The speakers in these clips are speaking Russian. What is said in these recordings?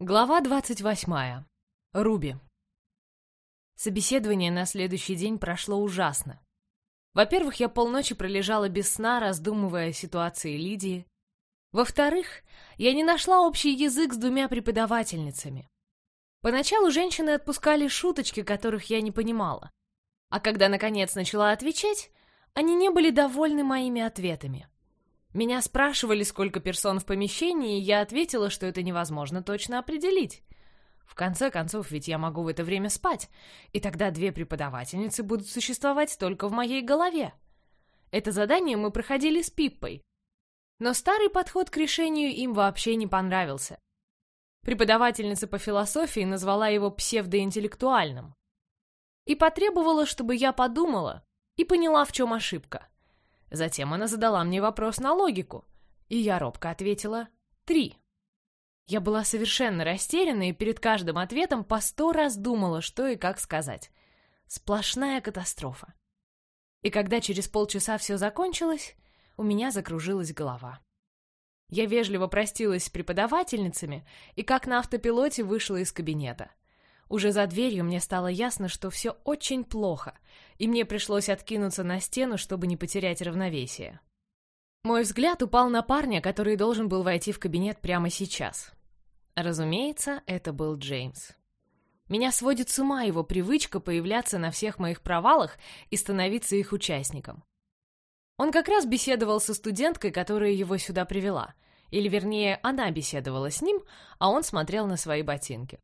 Глава 28. Руби. Собеседование на следующий день прошло ужасно. Во-первых, я полночи пролежала без сна, раздумывая о ситуации Лидии. Во-вторых, я не нашла общий язык с двумя преподавательницами. Поначалу женщины отпускали шуточки, которых я не понимала. А когда, наконец, начала отвечать, они не были довольны моими ответами. Меня спрашивали, сколько персон в помещении, и я ответила, что это невозможно точно определить. В конце концов, ведь я могу в это время спать, и тогда две преподавательницы будут существовать только в моей голове. Это задание мы проходили с Пиппой. Но старый подход к решению им вообще не понравился. Преподавательница по философии назвала его псевдоинтеллектуальным. И потребовала, чтобы я подумала и поняла, в чем ошибка. Затем она задала мне вопрос на логику, и я робко ответила «три». Я была совершенно растеряна и перед каждым ответом по сто раз думала, что и как сказать. Сплошная катастрофа. И когда через полчаса все закончилось, у меня закружилась голова. Я вежливо простилась с преподавательницами и как на автопилоте вышла из кабинета. Уже за дверью мне стало ясно, что все очень плохо, и мне пришлось откинуться на стену, чтобы не потерять равновесие. Мой взгляд упал на парня, который должен был войти в кабинет прямо сейчас. Разумеется, это был Джеймс. Меня сводит с ума его привычка появляться на всех моих провалах и становиться их участником. Он как раз беседовал со студенткой, которая его сюда привела. Или, вернее, она беседовала с ним, а он смотрел на свои ботинки.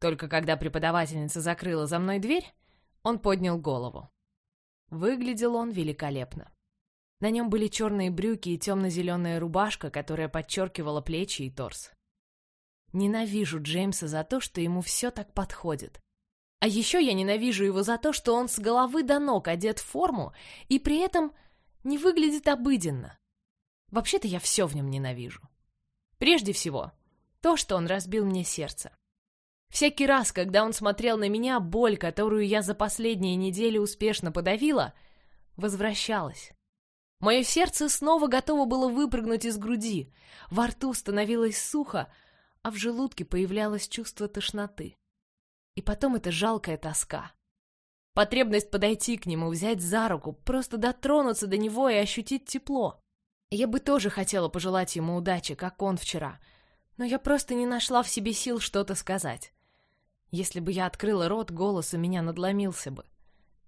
Только когда преподавательница закрыла за мной дверь, он поднял голову. Выглядел он великолепно. На нем были черные брюки и темно-зеленая рубашка, которая подчеркивала плечи и торс. Ненавижу Джеймса за то, что ему все так подходит. А еще я ненавижу его за то, что он с головы до ног одет в форму и при этом не выглядит обыденно. Вообще-то я все в нем ненавижу. Прежде всего, то, что он разбил мне сердце. Всякий раз, когда он смотрел на меня, боль, которую я за последние недели успешно подавила, возвращалась. Мое сердце снова готово было выпрыгнуть из груди, во рту становилось сухо, а в желудке появлялось чувство тошноты. И потом эта жалкая тоска. Потребность подойти к нему, взять за руку, просто дотронуться до него и ощутить тепло. Я бы тоже хотела пожелать ему удачи, как он вчера, но я просто не нашла в себе сил что-то сказать. Если бы я открыла рот, голос у меня надломился бы.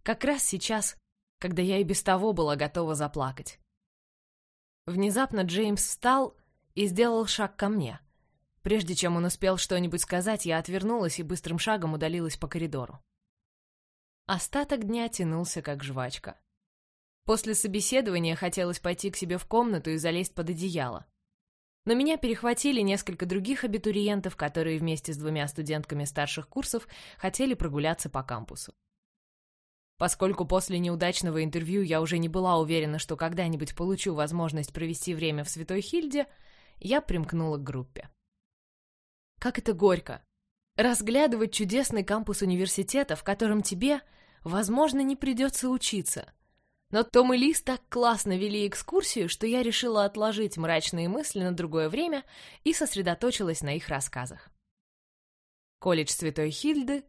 Как раз сейчас, когда я и без того была готова заплакать. Внезапно Джеймс встал и сделал шаг ко мне. Прежде чем он успел что-нибудь сказать, я отвернулась и быстрым шагом удалилась по коридору. Остаток дня тянулся как жвачка. После собеседования хотелось пойти к себе в комнату и залезть под одеяло. Но меня перехватили несколько других абитуриентов, которые вместе с двумя студентками старших курсов хотели прогуляться по кампусу. Поскольку после неудачного интервью я уже не была уверена, что когда-нибудь получу возможность провести время в Святой Хильде, я примкнула к группе. Как это горько! Разглядывать чудесный кампус университета, в котором тебе, возможно, не придется учиться, но Том и Лиз так классно вели экскурсию, что я решила отложить мрачные мысли на другое время и сосредоточилась на их рассказах. Колледж Святой Хильды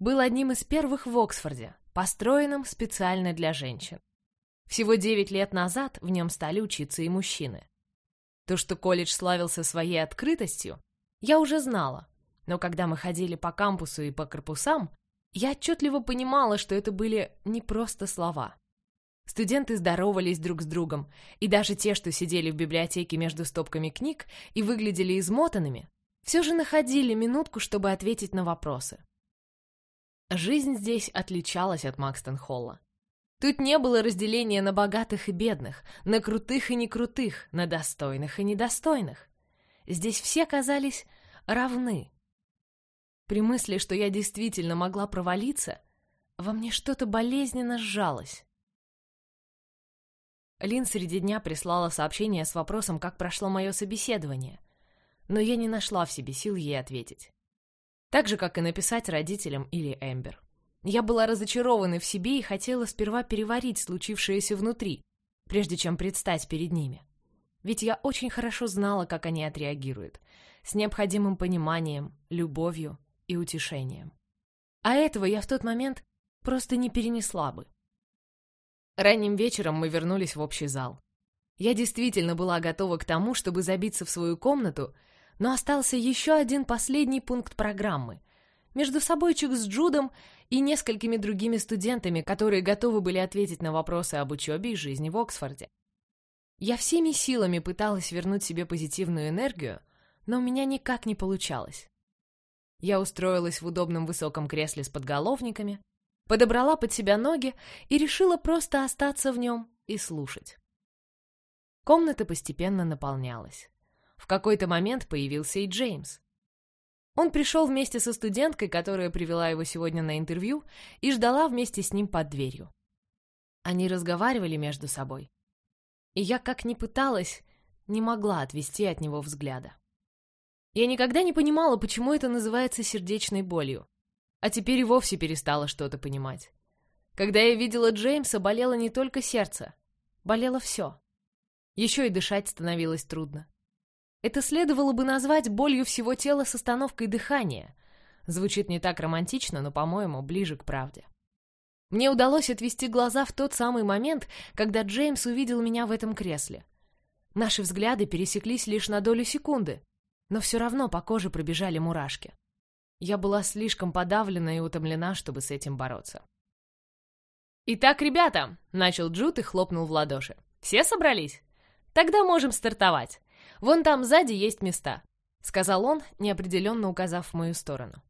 был одним из первых в Оксфорде, построенным специально для женщин. Всего девять лет назад в нем стали учиться и мужчины. То, что колледж славился своей открытостью, я уже знала, но когда мы ходили по кампусу и по корпусам, я отчетливо понимала, что это были не просто слова. Студенты здоровались друг с другом, и даже те, что сидели в библиотеке между стопками книг и выглядели измотанными, все же находили минутку, чтобы ответить на вопросы. Жизнь здесь отличалась от Макстон-Холла. Тут не было разделения на богатых и бедных, на крутых и некрутых, на достойных и недостойных. Здесь все казались равны. При мысли, что я действительно могла провалиться, во мне что-то болезненно сжалось. Лин среди дня прислала сообщение с вопросом, как прошло мое собеседование. Но я не нашла в себе сил ей ответить. Так же, как и написать родителям или Эмбер. Я была разочарована в себе и хотела сперва переварить случившееся внутри, прежде чем предстать перед ними. ведь я очень хорошо знала, как они отреагируют, с необходимым пониманием, любовью и утешением. А этого я в тот момент просто не перенесла бы. Ранним вечером мы вернулись в общий зал. Я действительно была готова к тому, чтобы забиться в свою комнату, но остался еще один последний пункт программы. Между собойчик с Джудом и несколькими другими студентами, которые готовы были ответить на вопросы об учебе и жизни в Оксфорде. Я всеми силами пыталась вернуть себе позитивную энергию, но у меня никак не получалось. Я устроилась в удобном высоком кресле с подголовниками, подобрала под себя ноги и решила просто остаться в нем и слушать. Комната постепенно наполнялась. В какой-то момент появился и Джеймс. Он пришел вместе со студенткой, которая привела его сегодня на интервью, и ждала вместе с ним под дверью. Они разговаривали между собой. И я, как ни пыталась, не могла отвести от него взгляда. Я никогда не понимала, почему это называется сердечной болью. А теперь и вовсе перестала что-то понимать. Когда я видела Джеймса, болело не только сердце. Болело все. Еще и дышать становилось трудно. Это следовало бы назвать болью всего тела с остановкой дыхания. Звучит не так романтично, но, по-моему, ближе к правде. Мне удалось отвести глаза в тот самый момент, когда Джеймс увидел меня в этом кресле. Наши взгляды пересеклись лишь на долю секунды, но все равно по коже пробежали мурашки. Я была слишком подавлена и утомлена, чтобы с этим бороться. «Итак, ребята!» — начал Джуд и хлопнул в ладоши. «Все собрались? Тогда можем стартовать. Вон там сзади есть места», — сказал он, неопределенно указав в мою сторону.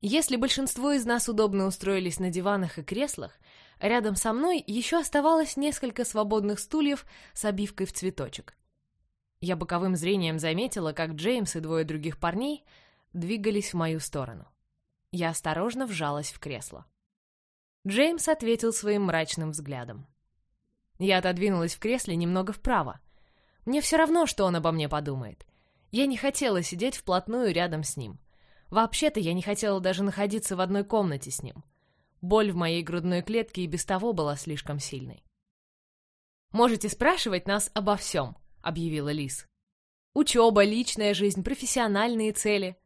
Если большинство из нас удобно устроились на диванах и креслах, рядом со мной еще оставалось несколько свободных стульев с обивкой в цветочек. Я боковым зрением заметила, как Джеймс и двое других парней двигались в мою сторону. Я осторожно вжалась в кресло. Джеймс ответил своим мрачным взглядом. Я отодвинулась в кресле немного вправо, мне все равно, что он обо мне подумает. Я не хотела сидеть вплотную рядом с ним. Вообще-то я не хотела даже находиться в одной комнате с ним. Боль в моей грудной клетке и без того была слишком сильной. «Можете спрашивать нас обо всем», — объявила Лис. «Учеба, личная жизнь, профессиональные цели».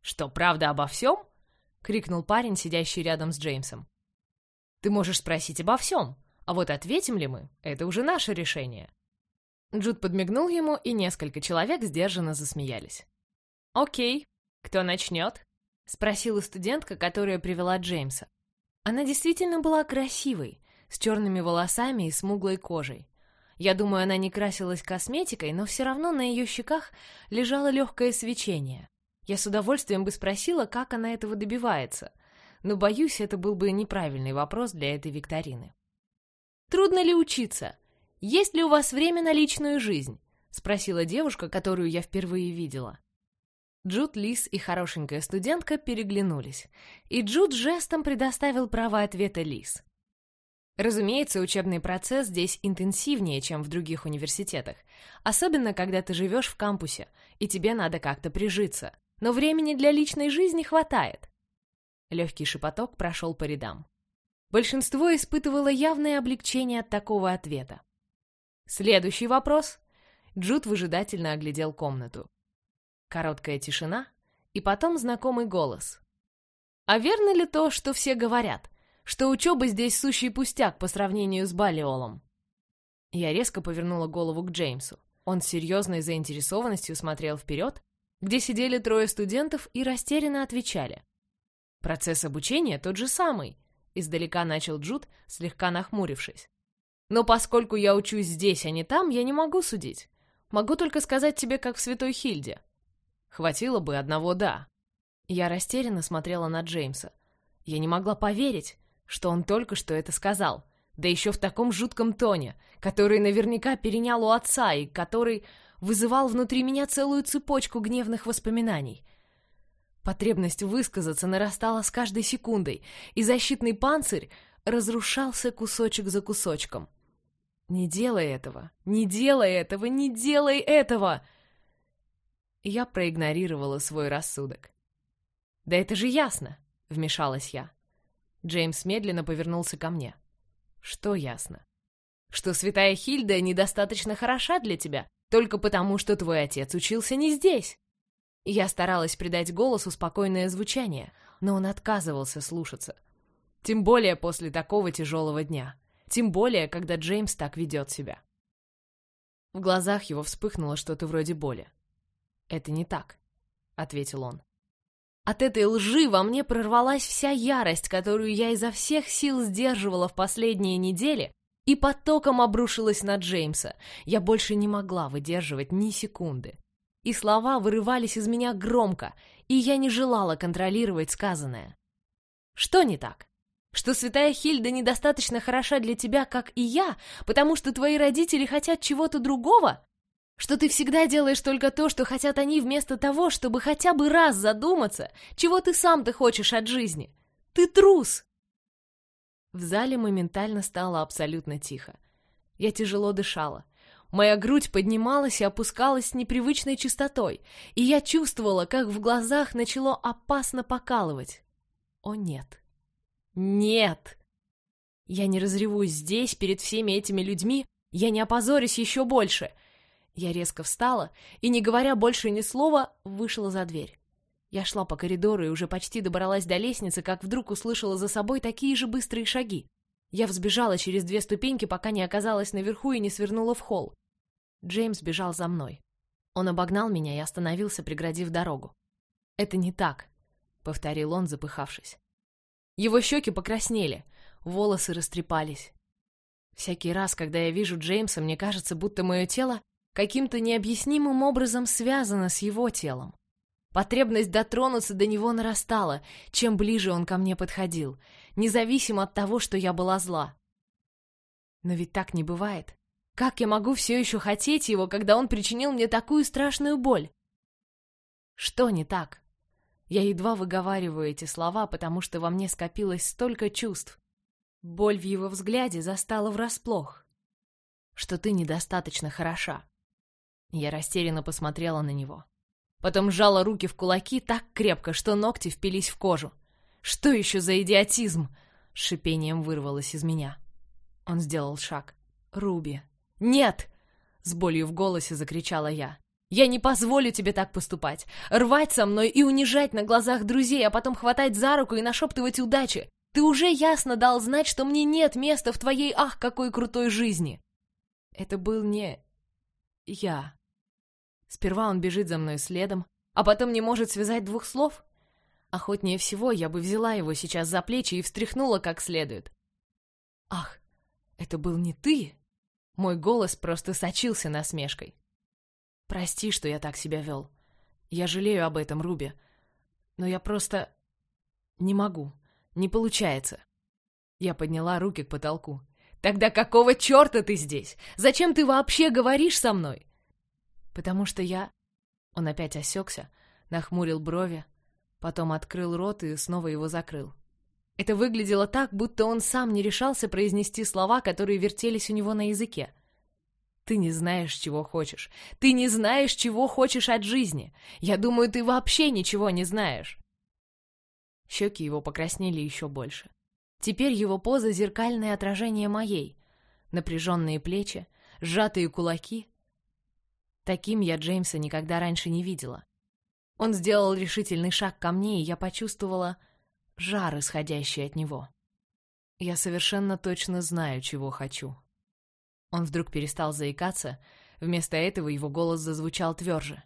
«Что, правда обо всем?» — крикнул парень, сидящий рядом с Джеймсом. «Ты можешь спросить обо всем, а вот ответим ли мы — это уже наше решение». Джуд подмигнул ему, и несколько человек сдержанно засмеялись. «Окей, кто начнет?» — спросила студентка, которая привела Джеймса. Она действительно была красивой, с черными волосами и смуглой кожей. Я думаю, она не красилась косметикой, но все равно на ее щеках лежало легкое свечение. Я с удовольствием бы спросила, как она этого добивается, но, боюсь, это был бы неправильный вопрос для этой викторины. «Трудно ли учиться?» «Есть ли у вас время на личную жизнь?» — спросила девушка, которую я впервые видела. Джуд Лис и хорошенькая студентка переглянулись, и Джуд жестом предоставил право ответа Лис. Разумеется, учебный процесс здесь интенсивнее, чем в других университетах, особенно когда ты живешь в кампусе, и тебе надо как-то прижиться, но времени для личной жизни хватает. Легкий шепоток прошел по рядам. Большинство испытывало явное облегчение от такого ответа. Следующий вопрос. Джуд выжидательно оглядел комнату. Короткая тишина и потом знакомый голос. А верно ли то, что все говорят, что учеба здесь сущий пустяк по сравнению с Балиолом? Я резко повернула голову к Джеймсу. Он с серьезной заинтересованностью смотрел вперед, где сидели трое студентов и растерянно отвечали. «Процесс обучения тот же самый», — издалека начал Джуд, слегка нахмурившись. Но поскольку я учусь здесь, а не там, я не могу судить. Могу только сказать тебе, как в Святой Хильде. Хватило бы одного «да». Я растерянно смотрела на Джеймса. Я не могла поверить, что он только что это сказал. Да еще в таком жутком тоне, который наверняка перенял у отца и который вызывал внутри меня целую цепочку гневных воспоминаний. Потребность высказаться нарастала с каждой секундой, и защитный панцирь разрушался кусочек за кусочком. «Не делай этого! Не делай этого! Не делай этого!» Я проигнорировала свой рассудок. «Да это же ясно!» — вмешалась я. Джеймс медленно повернулся ко мне. «Что ясно?» Что святая Хильда недостаточно хороша для тебя, только потому, что твой отец учился не здесь. Я старалась придать голосу спокойное звучание, но он отказывался слушаться. Тем более после такого тяжелого дня. Тем более, когда Джеймс так ведет себя. В глазах его вспыхнуло что-то вроде боли. «Это не так», — ответил он. От этой лжи во мне прорвалась вся ярость, которую я изо всех сил сдерживала в последние недели, и потоком обрушилась на Джеймса. Я больше не могла выдерживать ни секунды. И слова вырывались из меня громко, и я не желала контролировать сказанное. Что не так? Что святая Хильда недостаточно хороша для тебя, как и я, потому что твои родители хотят чего-то другого? Что ты всегда делаешь только то, что хотят они, вместо того, чтобы хотя бы раз задуматься, чего ты сам-то хочешь от жизни? Ты трус!» В зале моментально стало абсолютно тихо. Я тяжело дышала. Моя грудь поднималась и опускалась с непривычной частотой, и я чувствовала, как в глазах начало опасно покалывать. О нет! Нет! Я не разревусь здесь, перед всеми этими людьми, я не опозорюсь еще больше — я резко встала и, не говоря больше ни слова, вышла за дверь. Я шла по коридору и уже почти добралась до лестницы, как вдруг услышала за собой такие же быстрые шаги. Я взбежала через две ступеньки, пока не оказалась наверху и не свернула в холл. Джеймс бежал за мной. Он обогнал меня и остановился, преградив дорогу. «Это не так», — повторил он, запыхавшись. Его щеки покраснели, волосы растрепались. Всякий раз, когда я вижу Джеймса, мне кажется, будто мое тело каким-то необъяснимым образом связана с его телом. Потребность дотронуться до него нарастала, чем ближе он ко мне подходил, независимо от того, что я была зла. Но ведь так не бывает. Как я могу все еще хотеть его, когда он причинил мне такую страшную боль? Что не так? Я едва выговариваю эти слова, потому что во мне скопилось столько чувств. Боль в его взгляде застала врасплох. Что ты недостаточно хороша. Я растерянно посмотрела на него. Потом сжала руки в кулаки так крепко, что ногти впились в кожу. «Что еще за идиотизм?» — шипением вырвалось из меня. Он сделал шаг. «Руби!» «Нет!» — с болью в голосе закричала я. «Я не позволю тебе так поступать! Рвать со мной и унижать на глазах друзей, а потом хватать за руку и нашептывать удачи! Ты уже ясно дал знать, что мне нет места в твоей ах, какой крутой жизни!» Это был не... я. Сперва он бежит за мной следом, а потом не может связать двух слов. Охотнее всего я бы взяла его сейчас за плечи и встряхнула как следует. «Ах, это был не ты!» Мой голос просто сочился насмешкой. «Прости, что я так себя вел. Я жалею об этом, Руби. Но я просто... не могу. Не получается». Я подняла руки к потолку. «Тогда какого черта ты здесь? Зачем ты вообще говоришь со мной?» Потому что я...» Он опять осекся, нахмурил брови, потом открыл рот и снова его закрыл. Это выглядело так, будто он сам не решался произнести слова, которые вертелись у него на языке. «Ты не знаешь, чего хочешь. Ты не знаешь, чего хочешь от жизни. Я думаю, ты вообще ничего не знаешь». Щеки его покраснели еще больше. Теперь его поза — зеркальное отражение моей. Напряженные плечи, сжатые кулаки, Таким я Джеймса никогда раньше не видела. Он сделал решительный шаг ко мне, и я почувствовала жар, исходящий от него. Я совершенно точно знаю, чего хочу. Он вдруг перестал заикаться, вместо этого его голос зазвучал тверже.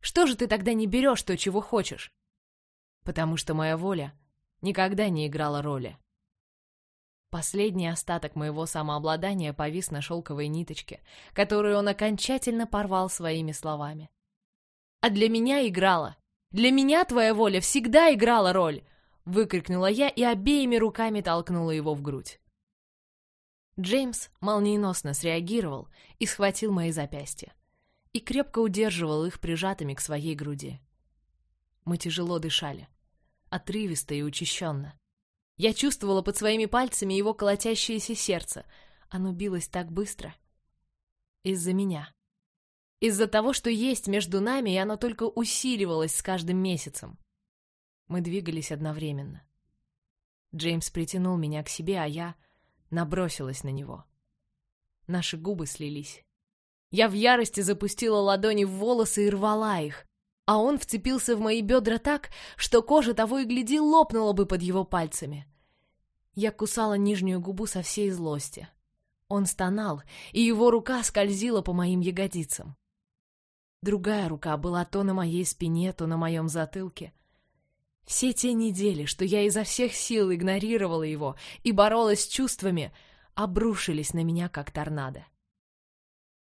«Что же ты тогда не берешь то, чего хочешь?» «Потому что моя воля никогда не играла роли. Последний остаток моего самообладания повис на шелковой ниточке, которую он окончательно порвал своими словами. «А для меня играла! Для меня твоя воля всегда играла роль!» выкрикнула я и обеими руками толкнула его в грудь. Джеймс молниеносно среагировал и схватил мои запястья и крепко удерживал их прижатыми к своей груди. Мы тяжело дышали, отрывисто и учащенно. Я чувствовала под своими пальцами его колотящееся сердце. Оно билось так быстро. Из-за меня. Из-за того, что есть между нами, и оно только усиливалось с каждым месяцем. Мы двигались одновременно. Джеймс притянул меня к себе, а я набросилась на него. Наши губы слились. Я в ярости запустила ладони в волосы и рвала их, а он вцепился в мои бедра так, что кожа того и гляди лопнула бы под его пальцами. Я кусала нижнюю губу со всей злости. Он стонал, и его рука скользила по моим ягодицам. Другая рука была то на моей спине, то на моем затылке. Все те недели, что я изо всех сил игнорировала его и боролась с чувствами, обрушились на меня, как торнадо.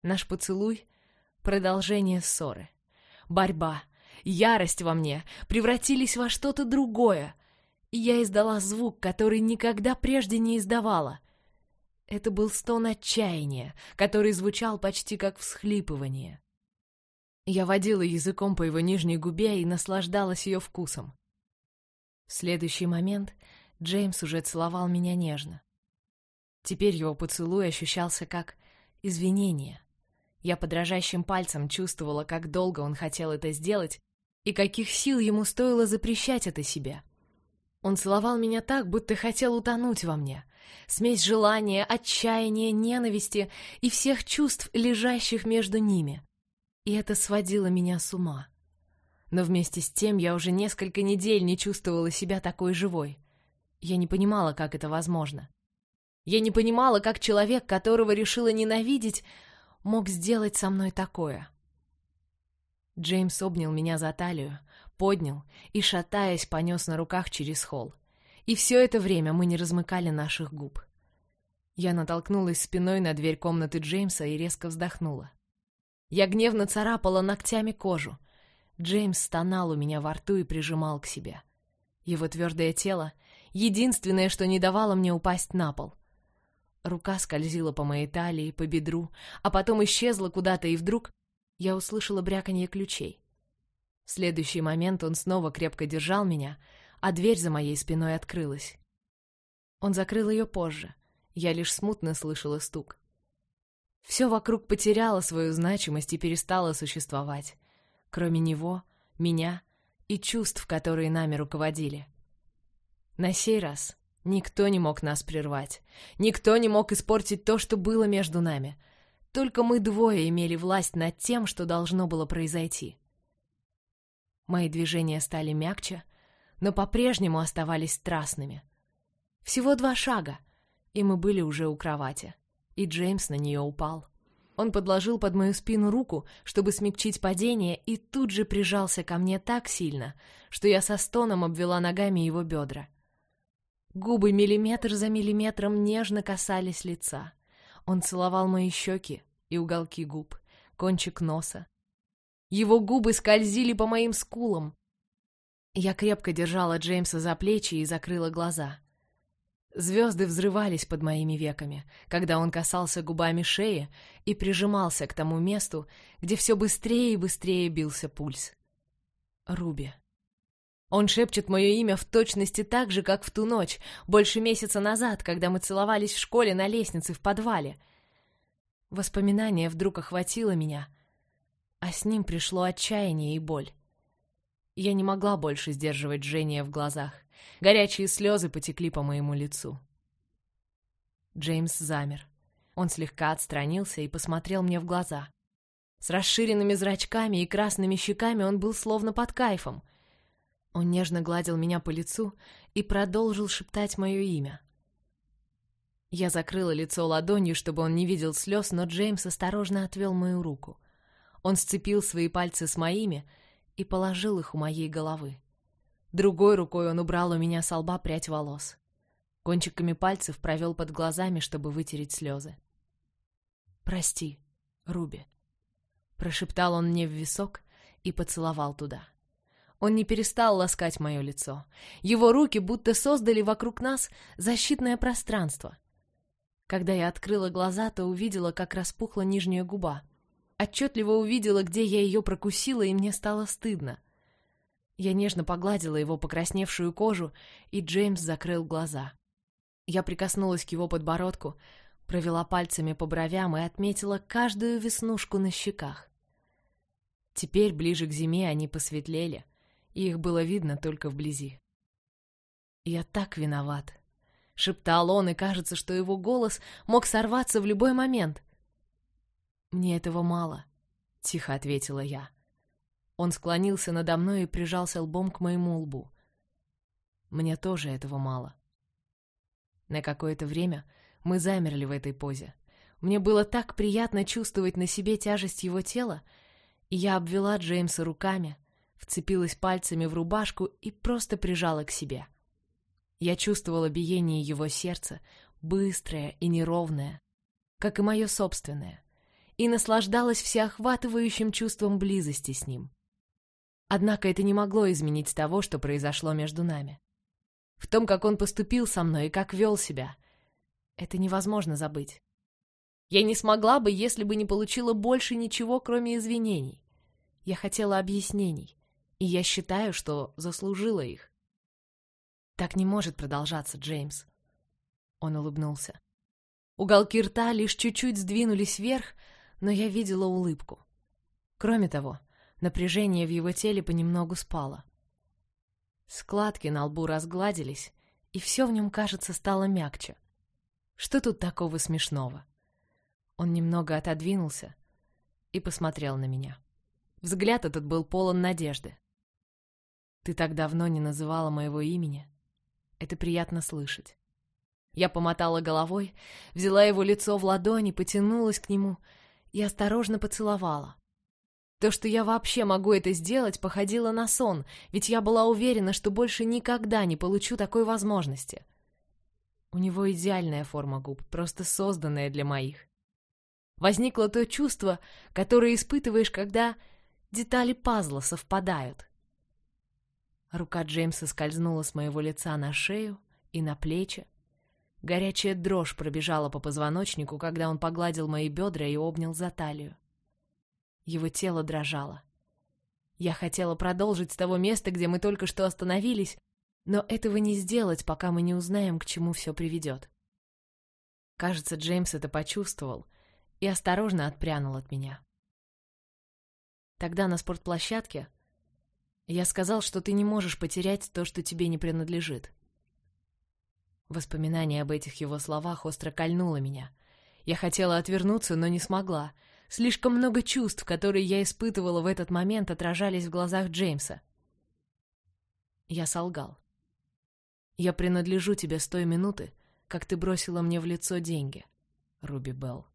Наш поцелуй — продолжение ссоры. Борьба, ярость во мне превратились во что-то другое, и я издала звук, который никогда прежде не издавала. Это был стон отчаяния, который звучал почти как всхлипывание. Я водила языком по его нижней губе и наслаждалась ее вкусом. В следующий момент Джеймс уже целовал меня нежно. Теперь его поцелуй ощущался как извинение. Я подражающим пальцем чувствовала, как долго он хотел это сделать и каких сил ему стоило запрещать это себе. Он целовал меня так, будто хотел утонуть во мне. Смесь желания, отчаяния, ненависти и всех чувств, лежащих между ними. И это сводило меня с ума. Но вместе с тем я уже несколько недель не чувствовала себя такой живой. Я не понимала, как это возможно. Я не понимала, как человек, которого решила ненавидеть, мог сделать со мной такое? Джеймс обнял меня за талию, поднял и, шатаясь, понес на руках через холл. И все это время мы не размыкали наших губ. Я натолкнулась спиной на дверь комнаты Джеймса и резко вздохнула. Я гневно царапала ногтями кожу. Джеймс стонал у меня во рту и прижимал к себе. Его твердое тело — единственное, что не давало мне упасть на пол. Рука скользила по моей талии, по бедру, а потом исчезла куда-то, и вдруг я услышала бряканье ключей. В следующий момент он снова крепко держал меня, а дверь за моей спиной открылась. Он закрыл ее позже. Я лишь смутно слышала стук. Все вокруг потеряло свою значимость и перестало существовать. Кроме него, меня и чувств, которые нами руководили. На сей раз Никто не мог нас прервать. Никто не мог испортить то, что было между нами. Только мы двое имели власть над тем, что должно было произойти. Мои движения стали мягче, но по-прежнему оставались страстными. Всего два шага, и мы были уже у кровати. И Джеймс на нее упал. Он подложил под мою спину руку, чтобы смягчить падение, и тут же прижался ко мне так сильно, что я со стоном обвела ногами его бедра. Губы миллиметр за миллиметром нежно касались лица. Он целовал мои щеки и уголки губ, кончик носа. Его губы скользили по моим скулам. Я крепко держала Джеймса за плечи и закрыла глаза. Звезды взрывались под моими веками, когда он касался губами шеи и прижимался к тому месту, где все быстрее и быстрее бился пульс. Руби. Он шепчет мое имя в точности так же, как в ту ночь, больше месяца назад, когда мы целовались в школе на лестнице в подвале. Воспоминание вдруг охватило меня, а с ним пришло отчаяние и боль. Я не могла больше сдерживать жжение в глазах. Горячие слезы потекли по моему лицу. Джеймс замер. Он слегка отстранился и посмотрел мне в глаза. С расширенными зрачками и красными щеками он был словно под кайфом — он нежно гладил меня по лицу и продолжил шептать мое имя. Я закрыла лицо ладонью, чтобы он не видел слез, но Джеймс осторожно отвел мою руку. Он сцепил свои пальцы с моими и положил их у моей головы. Другой рукой он убрал у меня с лба прядь волос. Кончиками пальцев провел под глазами, чтобы вытереть слезы. «Прости, Руби», — прошептал он мне в висок и поцеловал туда. Он не перестал ласкать мое лицо. Его руки будто создали вокруг нас защитное пространство. Когда я открыла глаза, то увидела, как распухла нижняя губа. Отчетливо увидела, где я ее прокусила, и мне стало стыдно. Я нежно погладила его покрасневшую кожу, и Джеймс закрыл глаза. Я прикоснулась к его подбородку, провела пальцами по бровям и отметила каждую веснушку на щеках. Теперь, ближе к зиме, они посветлели — их было видно только вблизи. «Я так виноват», — шептал он, и кажется, что его голос мог сорваться в любой момент. «Мне этого мало», — тихо ответила я. Он склонился надо мной и прижался лбом к моему лбу. Мне тоже этого мало. На какое-то время мы замерли в этой позе. Мне было так приятно чувствовать на себе тяжесть его тела, и я обвела Джеймса руками, вцепилась пальцами в рубашку и просто прижала к себе. Я чувствовала биение его сердца, быстрое и неровное, как и мое собственное, и наслаждалась всеохватывающим чувством близости с ним. Однако это не могло изменить того, что произошло между нами. В том, как он поступил со мной и как вел себя. Это невозможно забыть. Я не смогла бы, если бы не получила больше ничего, кроме извинений. Я хотела объяснений, и я считаю, что заслужила их. Так не может продолжаться, Джеймс. Он улыбнулся. Уголки рта лишь чуть-чуть сдвинулись вверх, но я видела улыбку. Кроме того, напряжение в его теле понемногу спало. Складки на лбу разгладились, и все в нем, кажется, стало мягче. Что тут такого смешного? Он немного отодвинулся и посмотрел на меня. Взгляд этот был полон надежды. «Ты так давно не называла моего имени. Это приятно слышать». Я помотала головой, взяла его лицо в ладони, потянулась к нему и осторожно поцеловала. То, что я вообще могу это сделать, походило на сон, ведь я была уверена, что больше никогда не получу такой возможности. У него идеальная форма губ, просто созданная для моих. Возникло то чувство, которое испытываешь, когда детали пазла совпадают. Рука Джеймса скользнула с моего лица на шею и на плечи. Горячая дрожь пробежала по позвоночнику, когда он погладил мои бедра и обнял за талию. Его тело дрожало. Я хотела продолжить с того места, где мы только что остановились, но этого не сделать, пока мы не узнаем, к чему все приведет. Кажется, Джеймс это почувствовал и осторожно отпрянул от меня. Тогда на спортплощадке я сказал, что ты не можешь потерять то, что тебе не принадлежит. Воспоминание об этих его словах остро кольнуло меня. Я хотела отвернуться, но не смогла — Слишком много чувств, которые я испытывала в этот момент, отражались в глазах Джеймса. Я солгал. Я принадлежу тебе с той минуты, как ты бросила мне в лицо деньги, Руби Белл.